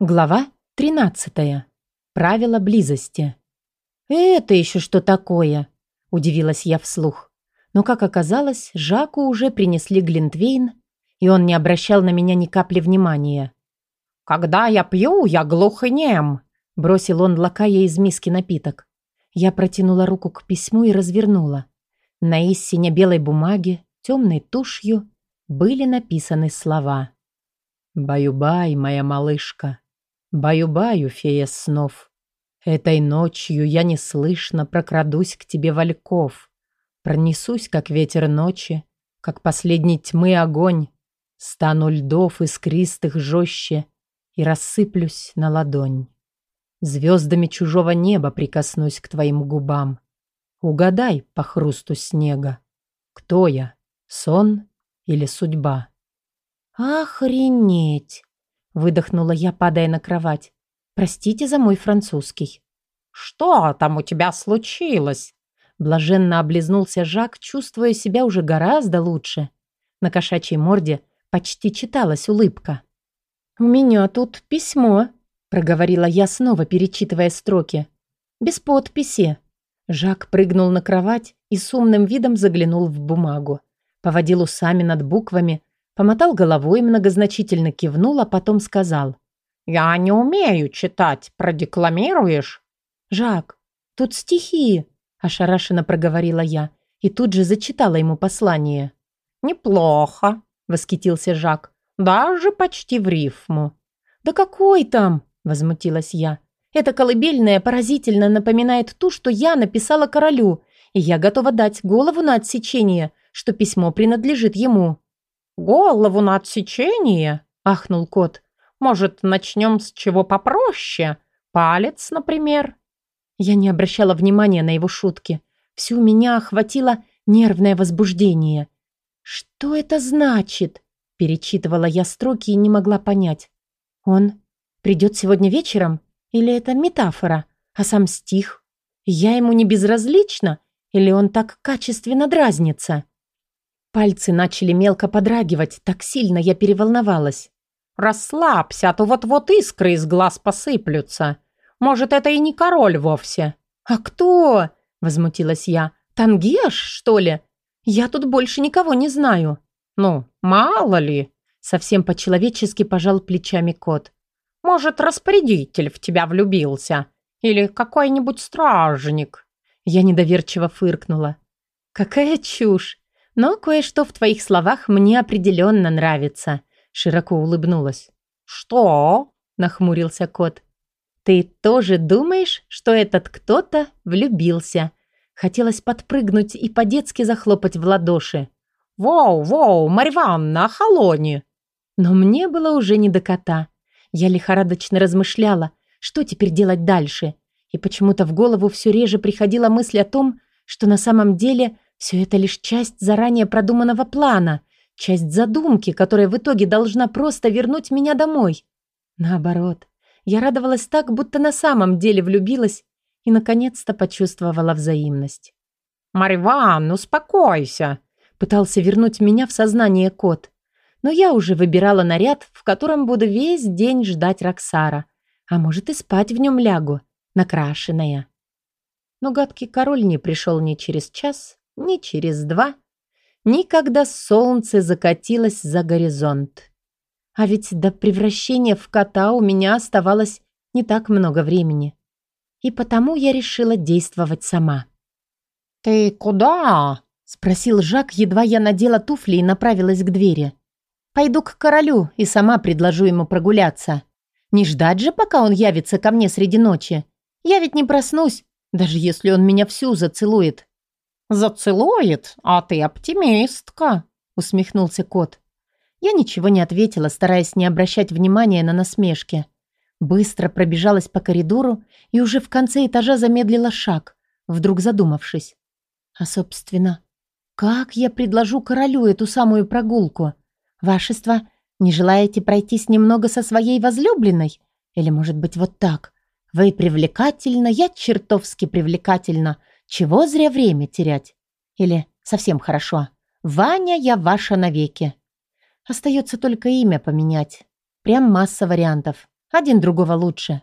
Глава 13. Правила близости. «Это еще что такое?» – удивилась я вслух. Но, как оказалось, Жаку уже принесли Глинтвейн, и он не обращал на меня ни капли внимания. «Когда я пью, я глух и нем», – бросил он, лакая из миски напиток. Я протянула руку к письму и развернула. На истине белой бумаге, темной тушью, были написаны слова. «Баю-бай, моя малышка, Баю-баю, фея снов. Этой ночью я неслышно прокрадусь к тебе вальков. Пронесусь, как ветер ночи, как последней тьмы огонь. Стану льдов искристых жестче и рассыплюсь на ладонь. Звездами чужого неба прикоснусь к твоим губам. Угадай по хрусту снега, кто я, сон или судьба? «Охренеть!» Выдохнула я, падая на кровать. «Простите за мой французский». «Что там у тебя случилось?» Блаженно облизнулся Жак, чувствуя себя уже гораздо лучше. На кошачьей морде почти читалась улыбка. «У меня тут письмо», — проговорила я снова, перечитывая строки. «Без подписи». Жак прыгнул на кровать и с умным видом заглянул в бумагу. Поводил усами над буквами, Помотал головой, многозначительно кивнул, а потом сказал. «Я не умею читать. Продекламируешь?» «Жак, тут стихи», – ошарашенно проговорила я и тут же зачитала ему послание. «Неплохо», – восхитился Жак. «Даже почти в рифму». «Да какой там?» – возмутилась я. «Эта колыбельная поразительно напоминает ту, что я написала королю, и я готова дать голову на отсечение, что письмо принадлежит ему». «Голову на отсечение?» – ахнул кот. «Может, начнем с чего попроще? Палец, например?» Я не обращала внимания на его шутки. Всю меня охватило нервное возбуждение. «Что это значит?» – перечитывала я строки и не могла понять. «Он придет сегодня вечером? Или это метафора? А сам стих? Я ему не безразлична? Или он так качественно дразнится?» Пальцы начали мелко подрагивать, так сильно я переволновалась. «Расслабься, а то вот-вот искры из глаз посыплются. Может, это и не король вовсе». «А кто?» – возмутилась я. «Тангеш, что ли? Я тут больше никого не знаю». «Ну, мало ли», – совсем по-человечески пожал плечами кот. «Может, распорядитель в тебя влюбился? Или какой-нибудь стражник?» Я недоверчиво фыркнула. «Какая чушь! Но кое-что в твоих словах мне определенно нравится», — широко улыбнулась. «Что?» — нахмурился кот. «Ты тоже думаешь, что этот кто-то влюбился?» Хотелось подпрыгнуть и по-детски захлопать в ладоши. «Воу, воу, Марьванна, охолони!» Но мне было уже не до кота. Я лихорадочно размышляла, что теперь делать дальше. И почему-то в голову все реже приходила мысль о том, что на самом деле все это лишь часть заранее продуманного плана, часть задумки, которая в итоге должна просто вернуть меня домой. Наоборот, я радовалась так, будто на самом деле влюбилась и, наконец-то, почувствовала взаимность. «Марьван, успокойся!» Пытался вернуть меня в сознание кот. Но я уже выбирала наряд, в котором буду весь день ждать Роксара. А может и спать в нем лягу, накрашенная. Но гадкий король не пришел ни через час, ни через два, ни когда солнце закатилось за горизонт. А ведь до превращения в кота у меня оставалось не так много времени. И потому я решила действовать сама. «Ты куда?» — спросил Жак, едва я надела туфли и направилась к двери. «Пойду к королю и сама предложу ему прогуляться. Не ждать же, пока он явится ко мне среди ночи. Я ведь не проснусь, даже если он меня всю зацелует. «Зацелует, а ты оптимистка», — усмехнулся кот. Я ничего не ответила, стараясь не обращать внимания на насмешки. Быстро пробежалась по коридору и уже в конце этажа замедлила шаг, вдруг задумавшись. А, собственно, как я предложу королю эту самую прогулку? Вашество, не желаете пройтись немного со своей возлюбленной? Или, может быть, вот так? Вы привлекательна, я чертовски привлекательна, чего зря время терять? Или совсем хорошо. Ваня, я ваша навеки. Остается только имя поменять. Прям масса вариантов. Один другого лучше.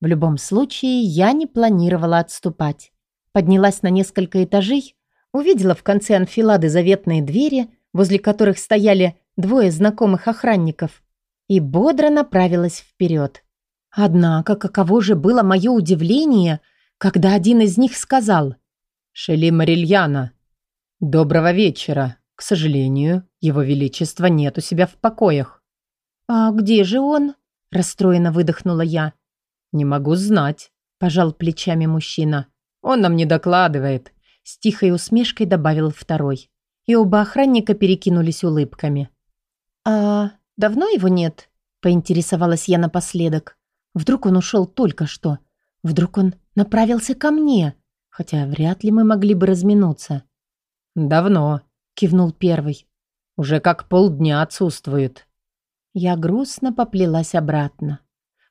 В любом случае, я не планировала отступать. Поднялась на несколько этажей, увидела в конце анфилады заветные двери, возле которых стояли двое знакомых охранников, и бодро направилась вперед. Однако, каково же было мое удивление, когда один из них сказал «Шели Марильяна, доброго вечера. К сожалению, его величество нет у себя в покоях». «А где же он?» – расстроенно выдохнула я. «Не могу знать», – пожал плечами мужчина. «Он нам не докладывает», – с тихой усмешкой добавил второй. И оба охранника перекинулись улыбками. «А давно его нет?» – поинтересовалась я напоследок. Вдруг он ушел только что? Вдруг он направился ко мне? Хотя вряд ли мы могли бы разминуться. «Давно», – кивнул первый. «Уже как полдня отсутствует». Я грустно поплелась обратно.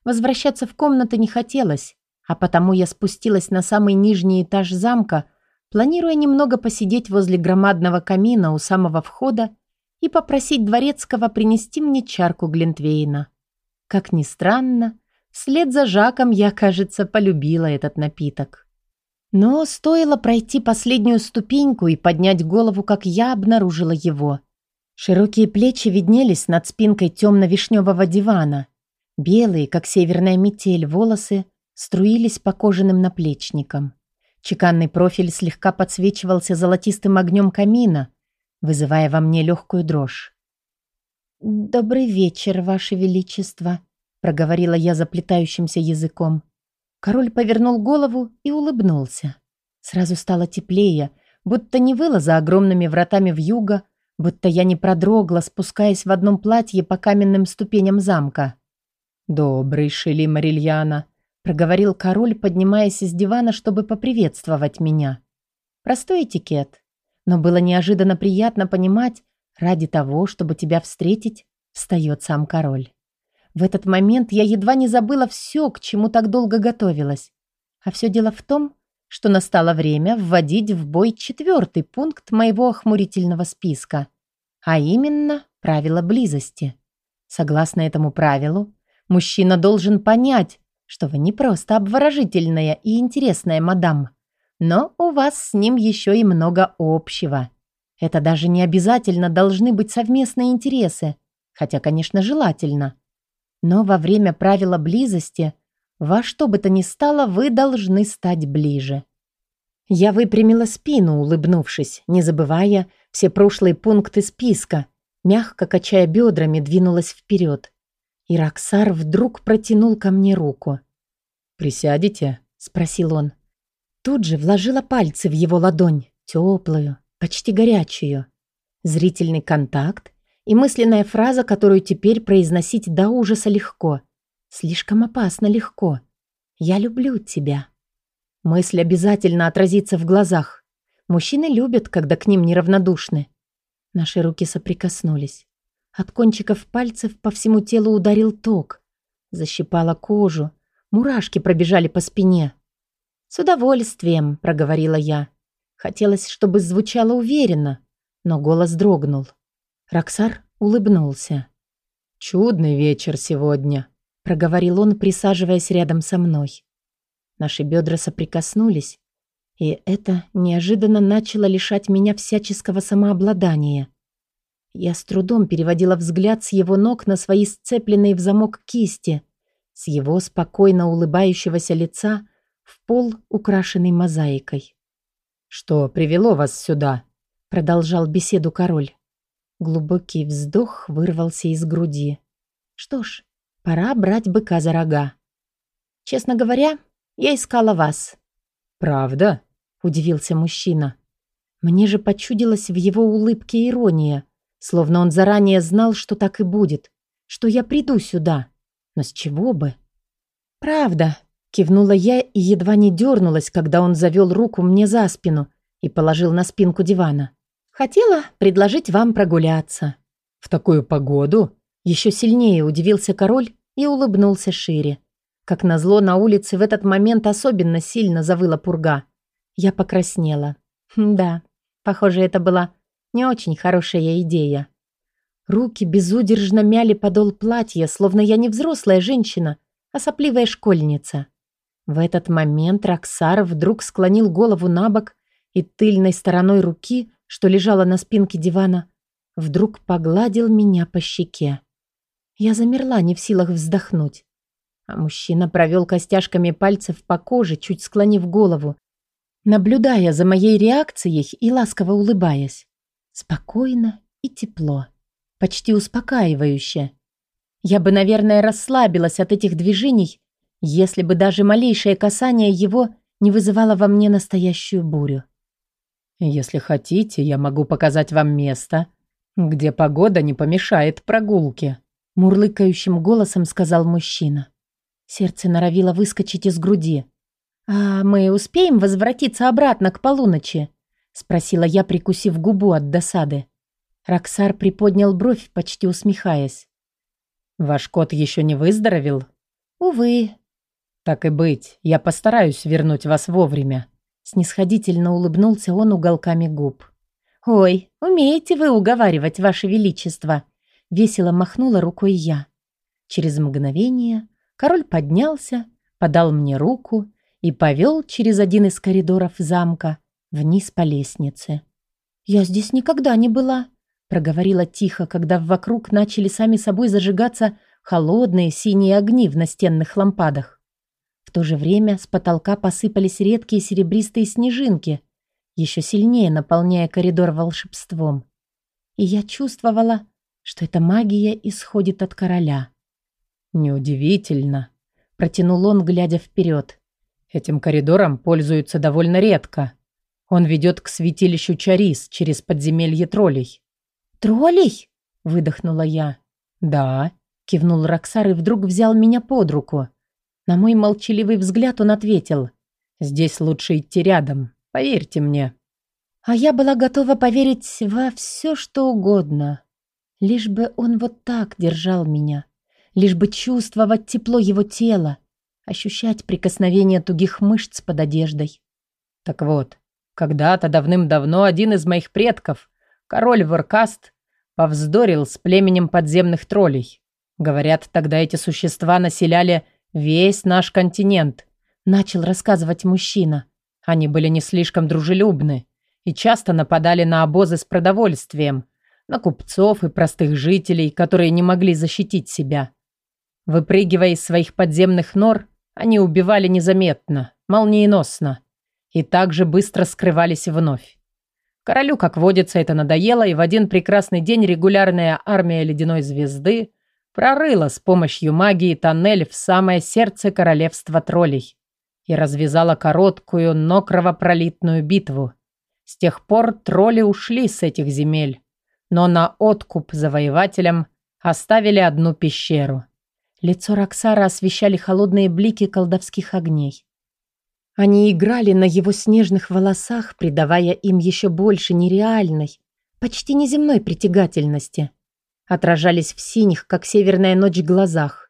Возвращаться в комнаты не хотелось, а потому я спустилась на самый нижний этаж замка, планируя немного посидеть возле громадного камина у самого входа и попросить дворецкого принести мне чарку Глинтвейна. Как ни странно, вслед за Жаком я, кажется, полюбила этот напиток. Но стоило пройти последнюю ступеньку и поднять голову, как я обнаружила его. Широкие плечи виднелись над спинкой темно-вишневого дивана. Белые, как северная метель, волосы струились по кожаным наплечникам. Чеканный профиль слегка подсвечивался золотистым огнем камина, вызывая во мне легкую дрожь. «Добрый вечер, Ваше Величество», — проговорила я заплетающимся языком. Король повернул голову и улыбнулся. Сразу стало теплее, будто не выла за огромными вратами в юго, будто я не продрогла, спускаясь в одном платье по каменным ступеням замка. «Добрый Шили Марильяна», — проговорил король, поднимаясь из дивана, чтобы поприветствовать меня. Простой этикет. Но было неожиданно приятно понимать, ради того, чтобы тебя встретить, встает сам король. В этот момент я едва не забыла все, к чему так долго готовилась. А все дело в том, что настало время вводить в бой четвертый пункт моего охмурительного списка, а именно правило близости. Согласно этому правилу, мужчина должен понять, что вы не просто обворожительная и интересная мадам, но у вас с ним еще и много общего. Это даже не обязательно должны быть совместные интересы, хотя, конечно, желательно. Но во время правила близости во что бы то ни стало вы должны стать ближе. Я выпрямила спину, улыбнувшись, не забывая все прошлые пункты списка, мягко качая бедрами, двинулась вперед. И Роксар вдруг протянул ко мне руку. «Присядете?» — спросил он. Тут же вложила пальцы в его ладонь, теплую, почти горячую. Зрительный контакт и мысленная фраза, которую теперь произносить до ужаса легко. Слишком опасно легко. «Я люблю тебя». Мысль обязательно отразится в глазах. Мужчины любят, когда к ним неравнодушны. Наши руки соприкоснулись. От кончиков пальцев по всему телу ударил ток. Защипала кожу. Мурашки пробежали по спине. «С удовольствием», — проговорила я. Хотелось, чтобы звучало уверенно, но голос дрогнул. Роксар улыбнулся. «Чудный вечер сегодня», — проговорил он, присаживаясь рядом со мной. Наши бедра соприкоснулись, и это неожиданно начало лишать меня всяческого самообладания. Я с трудом переводила взгляд с его ног на свои сцепленные в замок кисти, с его спокойно улыбающегося лица в пол, украшенный мозаикой. «Что привело вас сюда?» — продолжал беседу король. Глубокий вздох вырвался из груди. «Что ж, пора брать быка за рога. Честно говоря, я искала вас». «Правда?» — удивился мужчина. Мне же почудилась в его улыбке ирония, словно он заранее знал, что так и будет, что я приду сюда. Но с чего бы? «Правда», Кивнула я и едва не дернулась, когда он завел руку мне за спину и положил на спинку дивана. «Хотела предложить вам прогуляться». «В такую погоду?» Еще сильнее удивился король и улыбнулся шире. Как назло, на улице в этот момент особенно сильно завыла пурга. Я покраснела. Да, похоже, это была не очень хорошая идея. Руки безудержно мяли подол платья, словно я не взрослая женщина, а сопливая школьница. В этот момент Роксар вдруг склонил голову на бок и тыльной стороной руки, что лежала на спинке дивана, вдруг погладил меня по щеке. Я замерла, не в силах вздохнуть. А мужчина провел костяшками пальцев по коже, чуть склонив голову, наблюдая за моей реакцией и ласково улыбаясь. Спокойно и тепло. Почти успокаивающе. Я бы, наверное, расслабилась от этих движений, если бы даже малейшее касание его не вызывало во мне настоящую бурю. «Если хотите, я могу показать вам место, где погода не помешает прогулке», мурлыкающим голосом сказал мужчина. Сердце норовило выскочить из груди. «А мы успеем возвратиться обратно к полуночи?» спросила я, прикусив губу от досады. Роксар приподнял бровь, почти усмехаясь. «Ваш кот еще не выздоровел?» «Увы». «Так и быть, я постараюсь вернуть вас вовремя», снисходительно улыбнулся он уголками губ. «Ой, умеете вы уговаривать, ваше величество!» Весело махнула рукой я. Через мгновение король поднялся, подал мне руку и повел через один из коридоров замка вниз по лестнице. «Я здесь никогда не была», — проговорила тихо, когда вокруг начали сами собой зажигаться холодные синие огни в настенных лампадах. То же время с потолка посыпались редкие серебристые снежинки — еще сильнее наполняя коридор волшебством. И я чувствовала, что эта магия исходит от короля. «Неудивительно», — протянул он, глядя вперед. «Этим коридором пользуются довольно редко. Он ведет к святилищу Чарис через подземелье троллей». «Троллей?» — выдохнула я. «Да», — кивнул Роксар и вдруг взял меня под руку. На мой молчаливый взгляд он ответил. «Здесь лучше идти рядом. Поверьте мне». А я была готова поверить во все, что угодно. Лишь бы он вот так держал меня. Лишь бы чувствовать тепло его тела. Ощущать прикосновение тугих мышц под одеждой. Так вот, когда-то давным-давно один из моих предков, король Воркаст, повздорил с племенем подземных троллей. Говорят, тогда эти существа населяли весь наш континент. Начал рассказывать мужчина. Они были не слишком дружелюбны и часто нападали на обозы с продовольствием, на купцов и простых жителей, которые не могли защитить себя. Выпрыгивая из своих подземных нор, они убивали незаметно, молниеносно, и также быстро скрывались вновь. Королю, как водится, это надоело, и в один прекрасный день регулярная армия Ледяной Звезды прорыла с помощью магии тоннель в самое сердце королевства троллей и развязала короткую, но кровопролитную битву. С тех пор тролли ушли с этих земель, но на откуп завоевателям оставили одну пещеру. Лицо Роксара освещали холодные блики колдовских огней. Они играли на его снежных волосах, придавая им еще больше нереальной, почти неземной притягательности. Отражались в синих, как северная ночь, глазах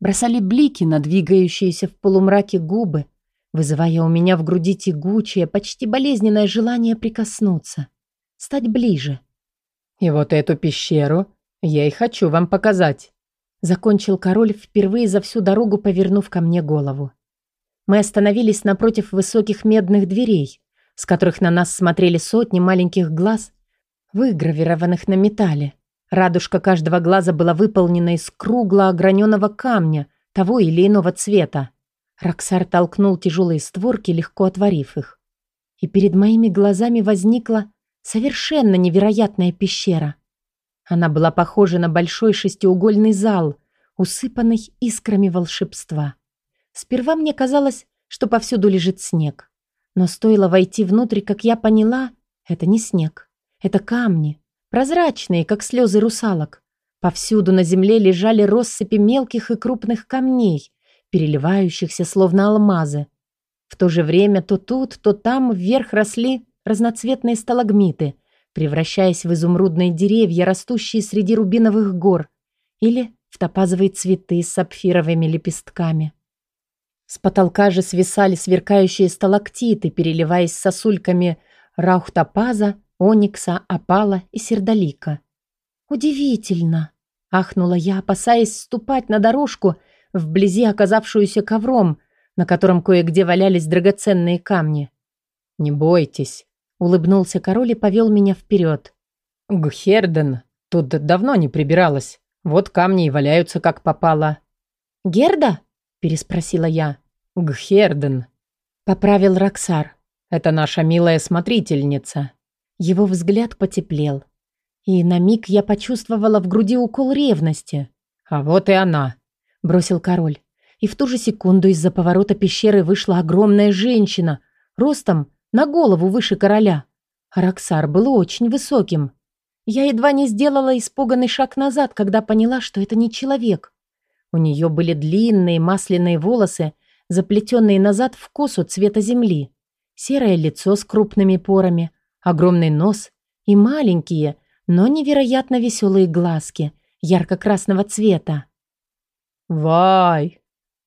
бросали блики на двигающиеся в полумраке губы, вызывая у меня в груди тягучее, почти болезненное желание прикоснуться, стать ближе. «И вот эту пещеру я и хочу вам показать», закончил король, впервые за всю дорогу повернув ко мне голову. Мы остановились напротив высоких медных дверей, с которых на нас смотрели сотни маленьких глаз, выгравированных на металле. Радужка каждого глаза была выполнена из кругло ограненного камня того или иного цвета. Роксар толкнул тяжелые створки, легко отворив их. И перед моими глазами возникла совершенно невероятная пещера. Она была похожа на большой шестиугольный зал, усыпанный искрами волшебства. Сперва мне казалось, что повсюду лежит снег. Но стоило войти внутрь, как я поняла, это не снег. Это камни, прозрачные, как слезы русалок. Повсюду на земле лежали россыпи мелких и крупных камней, переливающихся словно алмазы. В то же время то тут, то там вверх росли разноцветные сталагмиты, превращаясь в изумрудные деревья, растущие среди рубиновых гор, или в топазовые цветы с сапфировыми лепестками. С потолка же свисали сверкающие сталактиты, переливаясь сосульками раухтопаза оникса, опала и сердолика. «Удивительно!» — ахнула я, опасаясь ступать на дорожку, вблизи оказавшуюся ковром, на котором кое-где валялись драгоценные камни. «Не бойтесь», — улыбнулся король и повел меня вперед. «Гхерден, тут давно не прибиралась. Вот камни и валяются, как попало». «Герда?» — переспросила я. «Гхерден», — поправил Роксар. «Это наша милая смотрительница». Его взгляд потеплел. И на миг я почувствовала в груди укол ревности. «А вот и она», — бросил король. И в ту же секунду из-за поворота пещеры вышла огромная женщина, ростом на голову выше короля. Роксар был очень высоким. Я едва не сделала испуганный шаг назад, когда поняла, что это не человек. У нее были длинные масляные волосы, заплетенные назад в косу цвета земли, серое лицо с крупными порами, огромный нос и маленькие, но невероятно веселые глазки ярко-красного цвета. «Вай,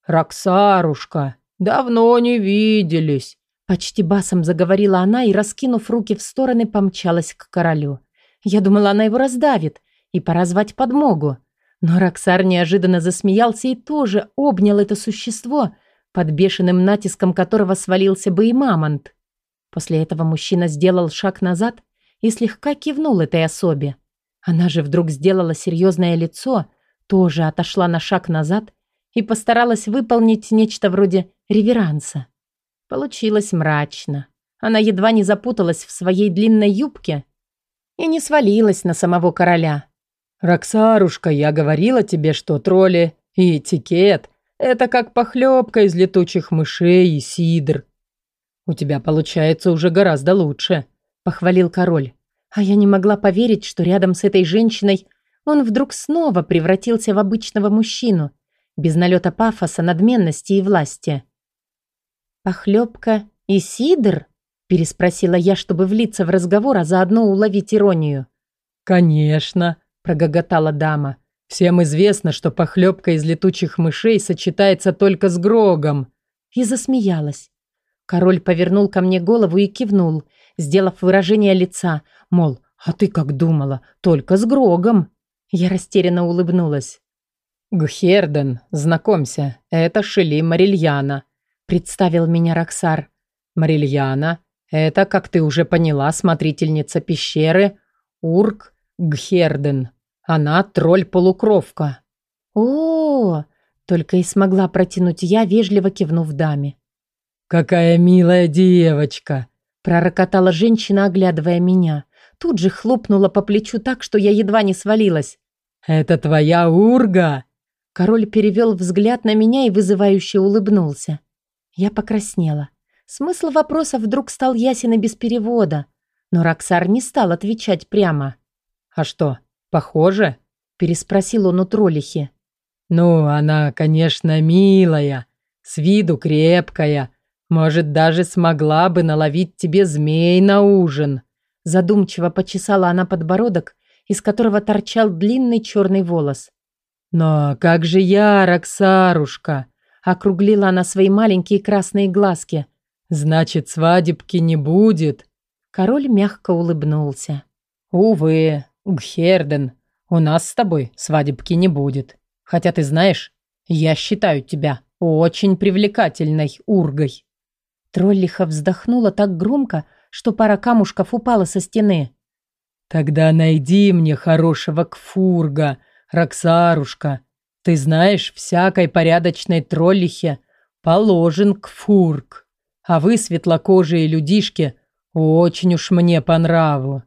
Роксарушка, давно не виделись!» Почти басом заговорила она и, раскинув руки в стороны, помчалась к королю. Я думала, она его раздавит, и пора звать подмогу. Но Роксар неожиданно засмеялся и тоже обнял это существо, под бешеным натиском которого свалился бы и мамонт. После этого мужчина сделал шаг назад и слегка кивнул этой особе. Она же вдруг сделала серьезное лицо, тоже отошла на шаг назад и постаралась выполнить нечто вроде реверанса. Получилось мрачно. Она едва не запуталась в своей длинной юбке и не свалилась на самого короля. «Роксарушка, я говорила тебе, что тролли и этикет — это как похлебка из летучих мышей и сидр. У тебя получается уже гораздо лучше», — похвалил король. А я не могла поверить, что рядом с этой женщиной он вдруг снова превратился в обычного мужчину, без налета пафоса, надменности и власти. «Похлебка и сидр?» – переспросила я, чтобы влиться в разговор, а заодно уловить иронию. «Конечно», – прогоготала дама. «Всем известно, что похлебка из летучих мышей сочетается только с грогом». И засмеялась. Король повернул ко мне голову и кивнул, сделав выражение лица, мол, «А ты как думала? Только с грогом». Я растерянно улыбнулась. «Гхерден, знакомься, это Шели Марильяна», представил меня Роксар. Марильяна, это, как ты уже поняла, смотрительница пещеры Урк Гхерден. Она тролль-полукровка. О, -о, о только и смогла протянуть я, вежливо кивнув даме. «Какая милая девочка!» пророкотала женщина, оглядывая меня. Тут же хлопнула по плечу так, что я едва не свалилась. «Это твоя Урга?» Король перевел взгляд на меня и вызывающе улыбнулся. Я покраснела. Смысл вопроса вдруг стал ясен и без перевода. Но Роксар не стал отвечать прямо. «А что, похоже?» – переспросил он у троллихи. «Ну, она, конечно, милая, с виду крепкая. Может, даже смогла бы наловить тебе змей на ужин». Задумчиво почесала она подбородок, из которого торчал длинный черный волос. «Но как же я, Роксарушка? Округлила она свои маленькие красные глазки. «Значит, свадебки не будет?» Король мягко улыбнулся. «Увы, Гхерден, у нас с тобой свадебки не будет. Хотя ты знаешь, я считаю тебя очень привлекательной ургой». Троллиха вздохнула так громко, что пара камушков упала со стены. «Тогда найди мне хорошего кфурга, Роксарушка. Ты знаешь, всякой порядочной троллихе положен кфург, а вы, светлокожие людишки, очень уж мне по нраву.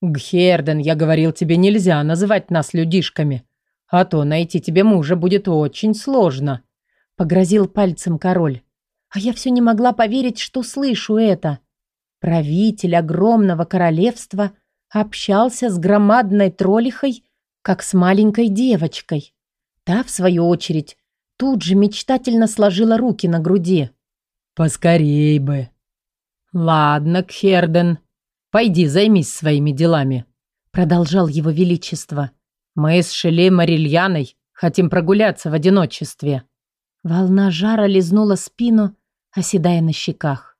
Гхерден, я говорил тебе, нельзя называть нас людишками, а то найти тебе мужа будет очень сложно», — погрозил пальцем король. А я все не могла поверить, что слышу это. Правитель огромного королевства общался с громадной троллихой, как с маленькой девочкой. Та, в свою очередь, тут же мечтательно сложила руки на груди. «Поскорей бы!» «Ладно, Кхерден, пойди займись своими делами», продолжал его величество. «Мы с Шеле Марильяной хотим прогуляться в одиночестве». Волна жара лизнула спину, оседая на щеках.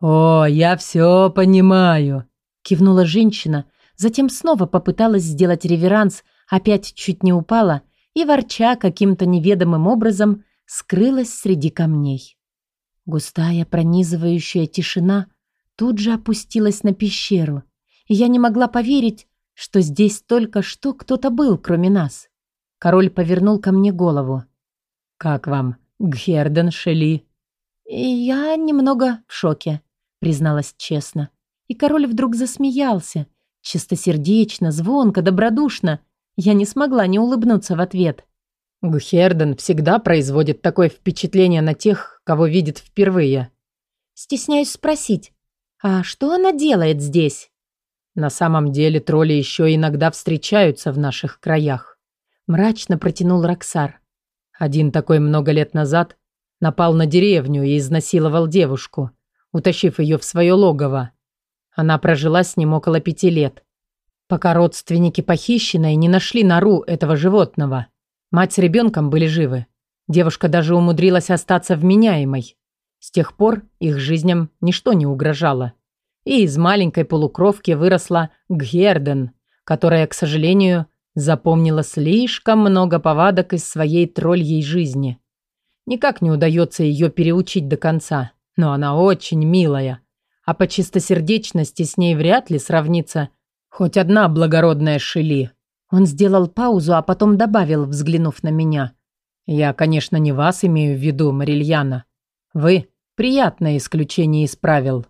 «О, я все понимаю», кивнула женщина, Затем снова попыталась сделать реверанс, опять чуть не упала и, ворча каким-то неведомым образом, скрылась среди камней. Густая пронизывающая тишина тут же опустилась на пещеру, и я не могла поверить, что здесь только что кто-то был, кроме нас. Король повернул ко мне голову. «Как вам, Гхерден Шели?» «Я немного в шоке», — призналась честно. И король вдруг засмеялся. Чистосердечно, звонко, добродушно. Я не смогла не улыбнуться в ответ. Гхерден всегда производит такое впечатление на тех, кого видит впервые. Стесняюсь спросить, а что она делает здесь? На самом деле тролли еще иногда встречаются в наших краях. Мрачно протянул Роксар. Один такой много лет назад напал на деревню и изнасиловал девушку, утащив ее в свое логово. Она прожила с ним около пяти лет, пока родственники похищенной не нашли нору этого животного. Мать с ребенком были живы. Девушка даже умудрилась остаться вменяемой. С тех пор их жизням ничто не угрожало. И из маленькой полукровки выросла Герден, которая, к сожалению, запомнила слишком много повадок из своей тролльей жизни. Никак не удается ее переучить до конца, но она очень милая, а по чистосердечности с ней вряд ли сравнится хоть одна благородная Шили. Он сделал паузу, а потом добавил, взглянув на меня. «Я, конечно, не вас имею в виду, Марильяна. Вы – приятное исключение из правил».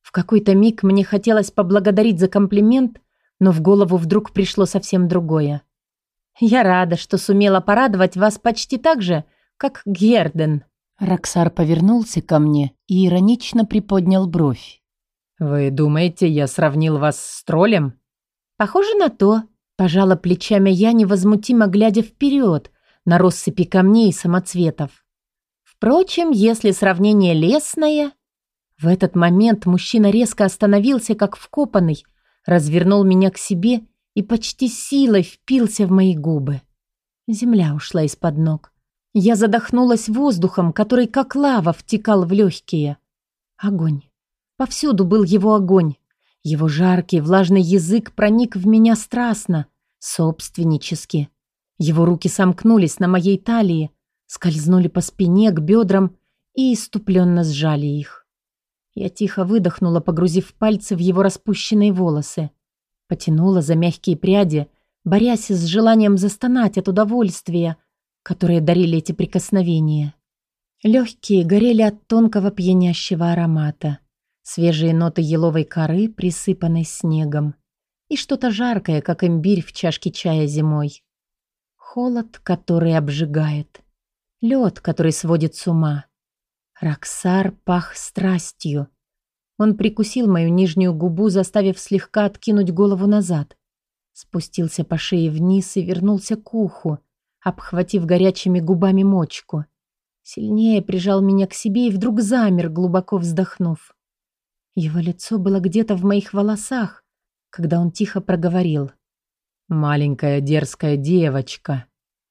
В какой-то миг мне хотелось поблагодарить за комплимент, но в голову вдруг пришло совсем другое. «Я рада, что сумела порадовать вас почти так же, как Герден». Роксар повернулся ко мне и иронично приподнял бровь. «Вы думаете, я сравнил вас с троллем?» «Похоже на то», Пожала плечами я, невозмутимо глядя вперед на россыпи камней и самоцветов. Впрочем, если сравнение лесное... В этот момент мужчина резко остановился, как вкопанный, развернул меня к себе и почти силой впился в мои губы. Земля ушла из-под ног. Я задохнулась воздухом, который как лава втекал в легкие. Огонь. Повсюду был его огонь. Его жаркий, влажный язык проник в меня страстно, собственнически. Его руки сомкнулись на моей талии, скользнули по спине к бедрам и иступленно сжали их. Я тихо выдохнула, погрузив пальцы в его распущенные волосы. Потянула за мягкие пряди, борясь с желанием застонать от удовольствия, которое дарили эти прикосновения. Легкие горели от тонкого пьянящего аромата свежие ноты еловой коры, присыпанной снегом, и что-то жаркое, как имбирь в чашке чая зимой. Холод, который обжигает. Лед, который сводит с ума. Роксар пах страстью. Он прикусил мою нижнюю губу, заставив слегка откинуть голову назад. Спустился по шее вниз и вернулся к уху, обхватив горячими губами мочку. Сильнее прижал меня к себе и вдруг замер, глубоко вздохнув. Его лицо было где-то в моих волосах, когда он тихо проговорил. «Маленькая дерзкая девочка».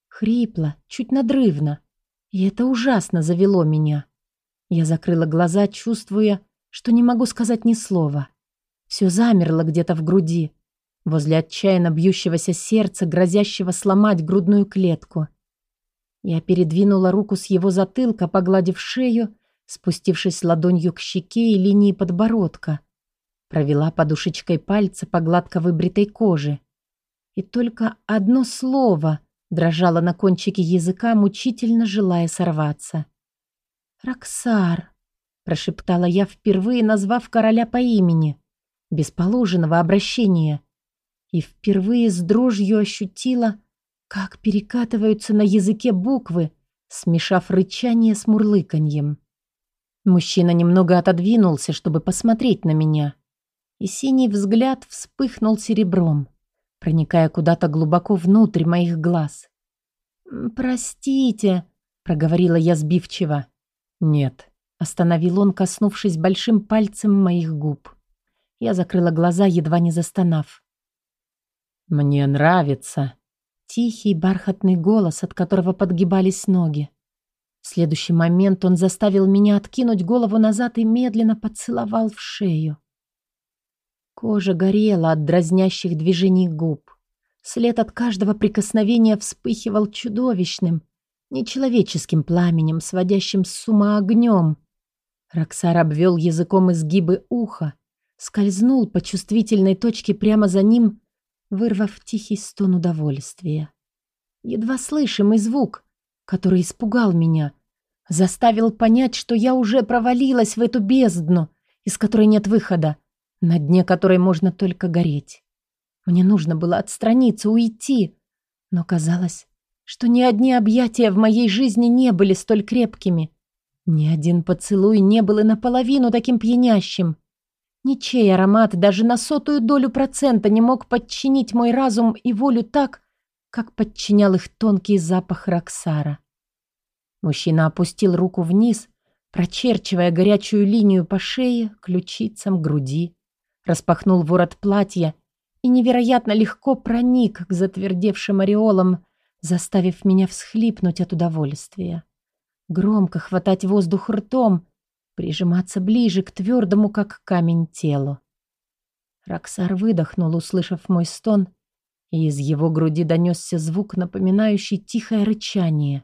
Хрипло, чуть надрывно. И это ужасно завело меня. Я закрыла глаза, чувствуя, что не могу сказать ни слова. Все замерло где-то в груди, возле отчаянно бьющегося сердца, грозящего сломать грудную клетку. Я передвинула руку с его затылка, погладив шею, спустившись ладонью к щеке и линии подбородка. Провела подушечкой пальца по гладко выбритой коже. И только одно слово дрожало на кончике языка, мучительно желая сорваться. «Роксар», — прошептала я, впервые назвав короля по имени, без положенного обращения, и впервые с дрожью ощутила, как перекатываются на языке буквы, смешав рычание с мурлыканьем. Мужчина немного отодвинулся, чтобы посмотреть на меня. И синий взгляд вспыхнул серебром, проникая куда-то глубоко внутрь моих глаз. «Простите», — проговорила я сбивчиво. «Нет», — остановил он, коснувшись большим пальцем моих губ. Я закрыла глаза, едва не застонав. «Мне нравится», — тихий бархатный голос, от которого подгибались ноги. В следующий момент он заставил меня откинуть голову назад и медленно поцеловал в шею. Кожа горела от дразнящих движений губ. След от каждого прикосновения вспыхивал чудовищным, нечеловеческим пламенем, сводящим с ума огнем. Роксар обвел языком изгибы уха, скользнул по чувствительной точке прямо за ним, вырвав тихий стон удовольствия. Едва слышимый звук, который испугал меня, заставил понять, что я уже провалилась в эту бездну, из которой нет выхода, на дне которой можно только гореть. Мне нужно было отстраниться, уйти, но казалось, что ни одни объятия в моей жизни не были столь крепкими, ни один поцелуй не был и наполовину таким пьянящим. Ничей аромат даже на сотую долю процента не мог подчинить мой разум и волю так, как подчинял их тонкий запах Роксара. Мужчина опустил руку вниз, прочерчивая горячую линию по шее, ключицам, груди, распахнул ворот платья и невероятно легко проник к затвердевшим ореолам, заставив меня всхлипнуть от удовольствия. Громко хватать воздух ртом, прижиматься ближе к твердому, как камень, телу. Роксар выдохнул, услышав мой стон, и из его груди донесся звук, напоминающий тихое рычание.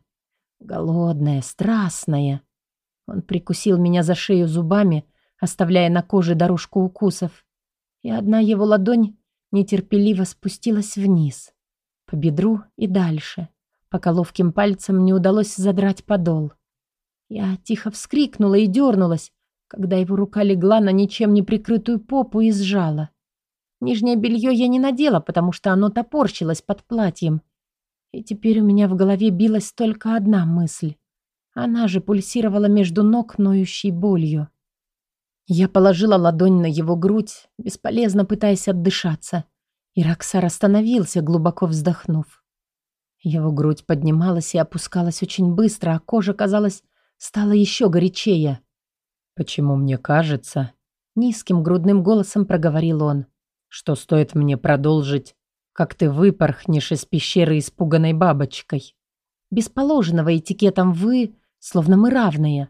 Голодное, страстное. Он прикусил меня за шею зубами, оставляя на коже дорожку укусов, и одна его ладонь нетерпеливо спустилась вниз, по бедру и дальше, пока ловким пальцем не удалось задрать подол. Я тихо вскрикнула и дернулась, когда его рука легла на ничем не прикрытую попу и сжала. Нижнее белье я не надела, потому что оно топорщилось под платьем. И теперь у меня в голове билась только одна мысль. Она же пульсировала между ног ноющей болью. Я положила ладонь на его грудь, бесполезно пытаясь отдышаться. И Роксар остановился, глубоко вздохнув. Его грудь поднималась и опускалась очень быстро, а кожа, казалось, стало еще горячее. «Почему мне кажется?» Низким грудным голосом проговорил он. «Что стоит мне продолжить, как ты выпорхнешь из пещеры испуганной бабочкой?» Без положенного этикетом «вы», словно мы равные.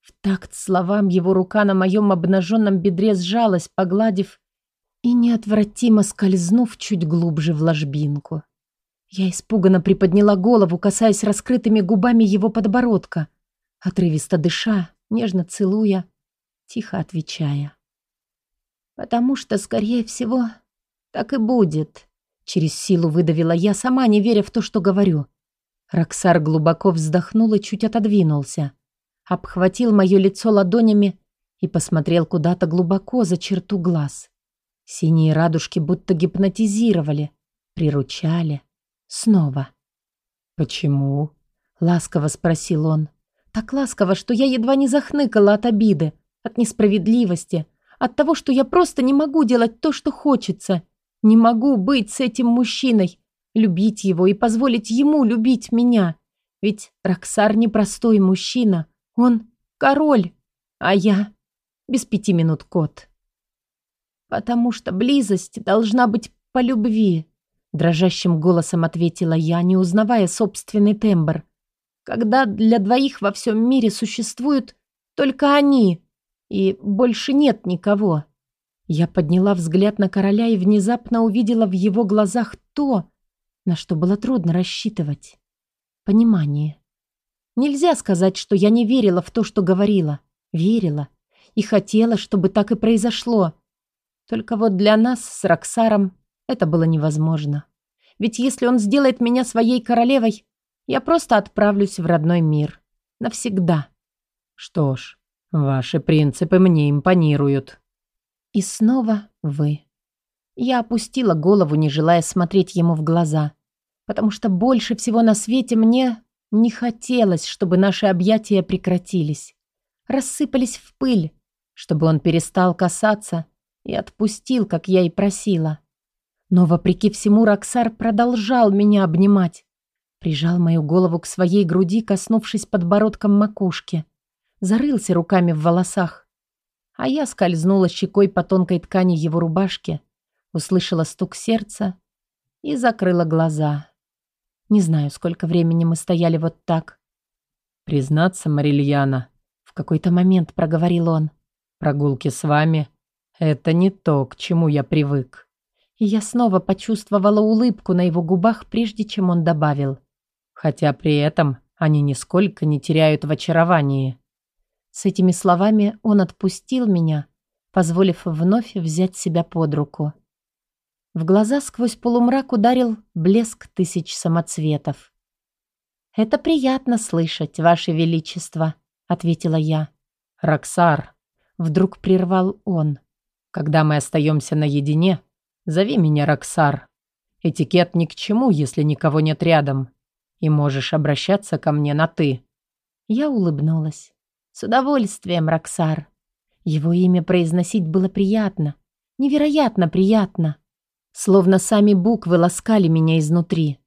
В такт словам его рука на моем обнаженном бедре сжалась, погладив и неотвратимо скользнув чуть глубже в ложбинку. Я испуганно приподняла голову, касаясь раскрытыми губами его подбородка отрывисто дыша, нежно целуя, тихо отвечая. «Потому что, скорее всего, так и будет», — через силу выдавила я, сама не веря в то, что говорю. Роксар глубоко вздохнул и чуть отодвинулся, обхватил мое лицо ладонями и посмотрел куда-то глубоко за черту глаз. Синие радужки будто гипнотизировали, приручали. Снова. «Почему?» — ласково спросил он. Так ласково, что я едва не захныкала от обиды, от несправедливости, от того, что я просто не могу делать то, что хочется. Не могу быть с этим мужчиной, любить его и позволить ему любить меня. Ведь Роксар непростой мужчина, он король, а я без пяти минут кот. Потому что близость должна быть по любви, дрожащим голосом ответила я, не узнавая собственный тембр когда для двоих во всем мире существуют только они, и больше нет никого. Я подняла взгляд на короля и внезапно увидела в его глазах то, на что было трудно рассчитывать. Понимание. Нельзя сказать, что я не верила в то, что говорила. Верила. И хотела, чтобы так и произошло. Только вот для нас с Роксаром это было невозможно. Ведь если он сделает меня своей королевой, я просто отправлюсь в родной мир. Навсегда. Что ж, ваши принципы мне импонируют. И снова вы. Я опустила голову, не желая смотреть ему в глаза, потому что больше всего на свете мне не хотелось, чтобы наши объятия прекратились, рассыпались в пыль, чтобы он перестал касаться и отпустил, как я и просила. Но, вопреки всему, Роксар продолжал меня обнимать, Прижал мою голову к своей груди, коснувшись подбородком макушки. Зарылся руками в волосах. А я скользнула щекой по тонкой ткани его рубашки, услышала стук сердца и закрыла глаза. Не знаю, сколько времени мы стояли вот так. «Признаться, Марильяна», — в какой-то момент проговорил он. «Прогулки с вами Это не то, к чему я привык. И я снова почувствовала улыбку на его губах, прежде чем он добавил. Хотя при этом они нисколько не теряют в очаровании. С этими словами он отпустил меня, позволив вновь взять себя под руку. В глаза сквозь полумрак ударил блеск тысяч самоцветов. «Это приятно слышать, Ваше Величество», — ответила я. «Роксар», — вдруг прервал он. «Когда мы остаемся наедине, зови меня Роксар. Этикет ни к чему, если никого нет рядом. И можешь обращаться ко мне на «ты». Я улыбнулась. «С удовольствием, Роксар». Его имя произносить было приятно. Невероятно приятно. Словно сами буквы ласкали меня изнутри.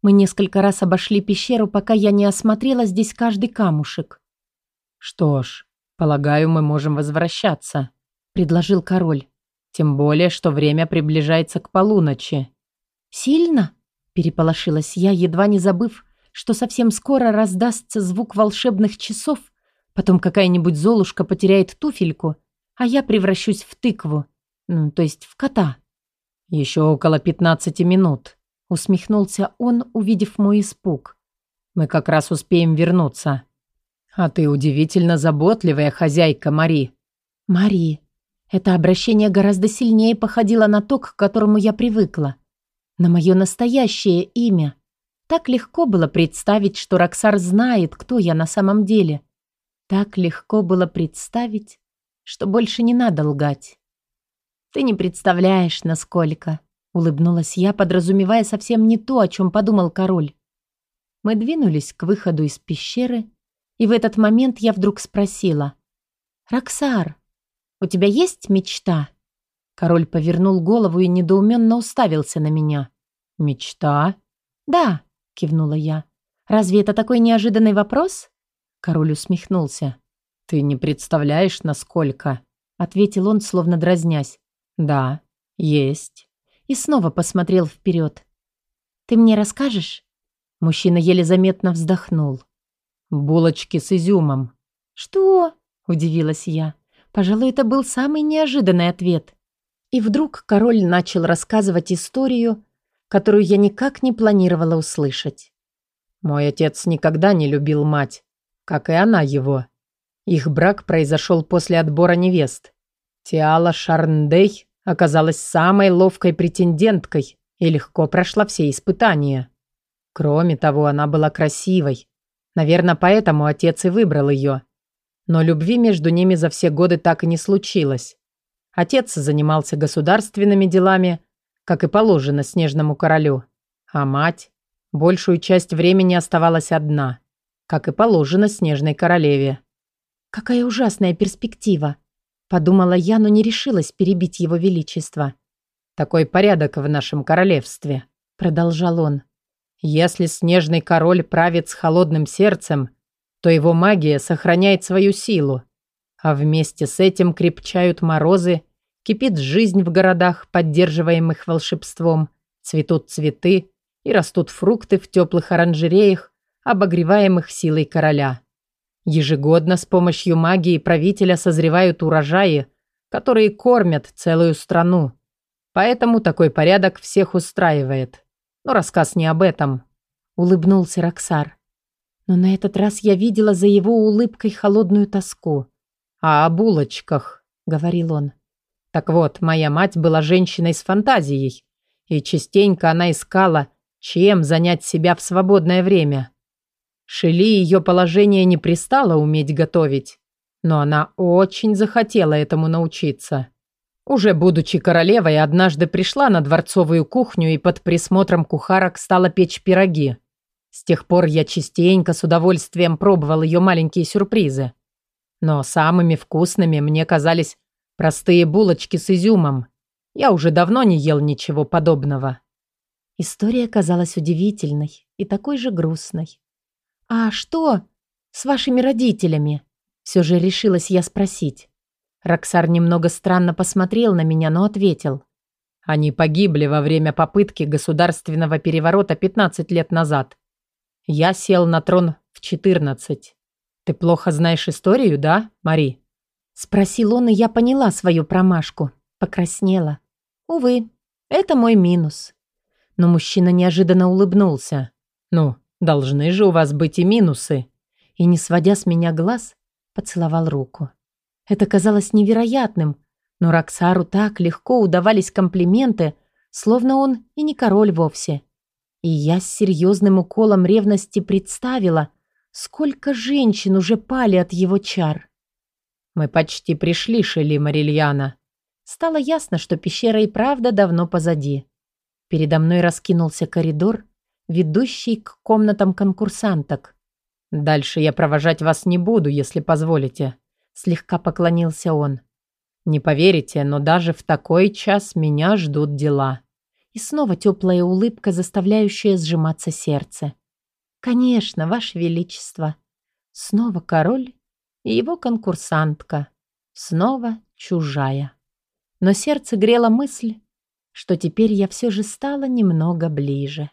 Мы несколько раз обошли пещеру, пока я не осмотрела здесь каждый камушек. «Что ж, полагаю, мы можем возвращаться», — предложил король. «Тем более, что время приближается к полуночи». «Сильно?» — переполошилась я, едва не забыв, что совсем скоро раздастся звук волшебных часов, потом какая-нибудь золушка потеряет туфельку, а я превращусь в тыкву, ну, то есть в кота. «Еще около пятнадцати минут», Усмехнулся он, увидев мой испуг. «Мы как раз успеем вернуться. А ты удивительно заботливая хозяйка, Мари». «Мари». Это обращение гораздо сильнее походило на то, к которому я привыкла. На мое настоящее имя. Так легко было представить, что Роксар знает, кто я на самом деле. Так легко было представить, что больше не надо лгать. Ты не представляешь, насколько. Улыбнулась я, подразумевая совсем не то, о чем подумал король. Мы двинулись к выходу из пещеры, и в этот момент я вдруг спросила. «Роксар, у тебя есть мечта?» Король повернул голову и недоуменно уставился на меня. «Мечта?» «Да», — кивнула я. «Разве это такой неожиданный вопрос?» Король усмехнулся. «Ты не представляешь, насколько...» — ответил он, словно дразнясь. «Да, есть» и снова посмотрел вперед. «Ты мне расскажешь?» Мужчина еле заметно вздохнул. «Булочки с изюмом». «Что?» – удивилась я. Пожалуй, это был самый неожиданный ответ. И вдруг король начал рассказывать историю, которую я никак не планировала услышать. «Мой отец никогда не любил мать, как и она его. Их брак произошел после отбора невест. Тиала Шарндей оказалась самой ловкой претенденткой и легко прошла все испытания. Кроме того, она была красивой. Наверное, поэтому отец и выбрал ее. Но любви между ними за все годы так и не случилось. Отец занимался государственными делами, как и положено снежному королю. А мать большую часть времени оставалась одна, как и положено снежной королеве. «Какая ужасная перспектива!» Подумала я, но не решилась перебить его величество. «Такой порядок в нашем королевстве», — продолжал он. «Если снежный король правит с холодным сердцем, то его магия сохраняет свою силу, а вместе с этим крепчают морозы, кипит жизнь в городах, поддерживаемых волшебством, цветут цветы и растут фрукты в теплых оранжереях, обогреваемых силой короля. Ежегодно с помощью магии правителя созревают урожаи, которые кормят целую страну. Поэтому такой порядок всех устраивает. Но рассказ не об этом. Улыбнулся Роксар. Но на этот раз я видела за его улыбкой холодную тоску. «А о булочках», — говорил он. «Так вот, моя мать была женщиной с фантазией, и частенько она искала, чем занять себя в свободное время. Шели ее положение не пристало уметь готовить, но она очень захотела этому научиться. Уже будучи королевой, однажды пришла на дворцовую кухню и под присмотром кухарок стала печь пироги. С тех пор я частенько с удовольствием пробовал ее маленькие сюрпризы. Но самыми вкусными мне казались простые булочки с изюмом. Я уже давно не ел ничего подобного. История казалась удивительной и такой же грустной. «А что с вашими родителями?» Все же решилась я спросить. Роксар немного странно посмотрел на меня, но ответил. «Они погибли во время попытки государственного переворота 15 лет назад. Я сел на трон в 14. Ты плохо знаешь историю, да, Мари?» Спросил он, и я поняла свою промашку. Покраснела. Увы, это мой минус. Но мужчина неожиданно улыбнулся. «Ну, должны же у вас быть и минусы». И, не сводя с меня глаз, поцеловал руку. Это казалось невероятным, но Роксару так легко удавались комплименты, словно он и не король вовсе. И я с серьезным уколом ревности представила, сколько женщин уже пали от его чар. «Мы почти пришли, Шели Марильяна». Стало ясно, что пещера и правда давно позади. Передо мной раскинулся коридор, ведущий к комнатам конкурсанток. «Дальше я провожать вас не буду, если позволите», — слегка поклонился он. «Не поверите, но даже в такой час меня ждут дела». И снова теплая улыбка, заставляющая сжиматься сердце. «Конечно, Ваше Величество!» Снова король и его конкурсантка. Снова чужая. Но сердце грело мысль, что теперь я все же стала немного ближе.